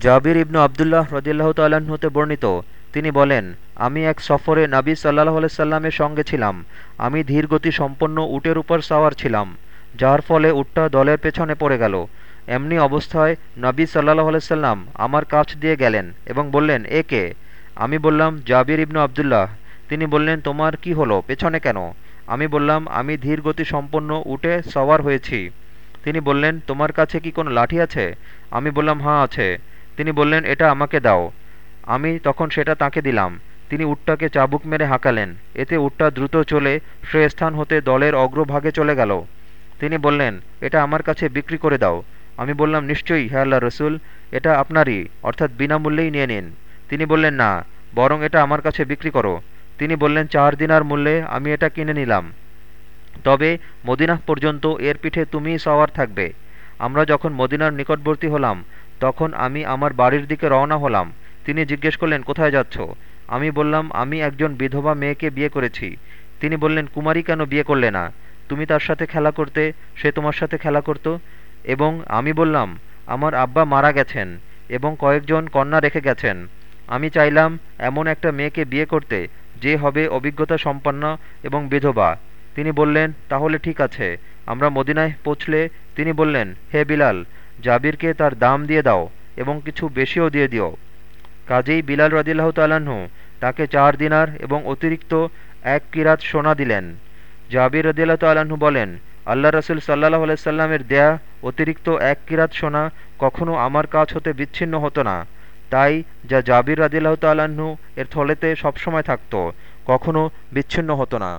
জাবির ইবনু আবদুল্লাহ রদিল্লাহ তাল্লাহ্ন হতে বর্ণিত। তিনি বলেন, আমি এক সফরে নাবী সাল্লাহ আলাইসাল্লামের সঙ্গে ছিলাম। আমি ধীরগতি সম্পন্ন উটের উপর সাওয়ার ছিলাম, যার ফলে উটটা দলের পেছনে পড়ে গেল। এমনি অবস্থায় নবী সাল্লাহ আলাইসাল্লাম আমার কাছ দিয়ে গেলেন এবং বললেন, এ কে? আমি বললাম, জাবির ইবনু আবদুল্লাহ। তিনি বললেন, তোমার কি হলো? পেছনে কেন? আমি বললাম, আমি ধীরগতি সম্পন্ন উটে সওয়ার হয়েছি। তিনি বললেন, তোমার কাছে কি কোনো লাঠি আছে? আমি বললাম হাঁ আছে। তিনি বললেন, এটা আমাকে দাও। আমি তখন সেটা তাকে দিলাম। তিনি উটটাকে চাবুক মেরে হাঁকালেন। এতে উটটা দ্রুত চলে সে স্থান হতে দলের অগ্রভাগে চলে গেল। তিনি বললেন, এটা আমার কাছে বিক্রি করে দাও। আমি বললাম, নিশ্চয়ই, হে আল্লাহ রসুল, এটা আপনারই, অর্থাৎ বিনামূল্যেই নিয়ে নিন। তিনি বললেন, না, বরং এটা আমার কাছে বিক্রি করো। তিনি বললেন, চার দিনার মূল্যে আমি এটা কিনে নিলাম। তবে মদিনাহ পর্যন্ত এর পিঠে তুমিই সওয়ার থাকবে। আমরা যখন মদিনার নিকটবর্তী হলাম তখন আমি আমার বাড়ির দিকে রওনা হলাম। তিনি জিজ্ঞেস করলেন, কোথায় যাচ্ছ? আমি বললাম, আমি একজন বিধবা মেয়েকে বিয়ে করেছি। তিনি বললেন, কুমারী কেন বিয়ে করলে না? তুমি তার সাথে খেলা করতে, সে তোমার সাথে খেলা করত। এবং আমি বললাম, আমার আব্বা মারা গেছেন এবং কয়েকজন কন্যা রেখে গেছেন। আমি চাইলাম এমন একটা মেয়েকে বিয়ে করতে, যে হবে অভিজ্ঞতা সম্পন্ন এবং বিধবা। তিনি বললেন, তাহলে ঠিক আছে, আমরা মদিনায় পৌঁছলে, তিনি বললেন, হে বিলাল জাবিরকে তার দাম দিয়ে দাও এবং কিছু বেশিও দিয়ে দিও। কাজেই বিলাল রদিল্লাহ তাল্লাহ্ন তাকে চার দিনার এবং অতিরিক্ত এক কিরাত সোনা দিলেন। জাবির রদিল্লাহ তাল্লাহ্ন বলেন, আল্লাহ রসুল সাল্লাহ আলাইসাল্লামের দেয়া অতিরিক্ত এক কিরাত সোনা কখনও আমার কাছ হতে বিচ্ছিন্ন হতো না। তাই যা জাবির রাদিল্লাহ তাল্লাহ্ন এর থলেতে সবসময় থাকত কখনও বিচ্ছিন্ন হতো না।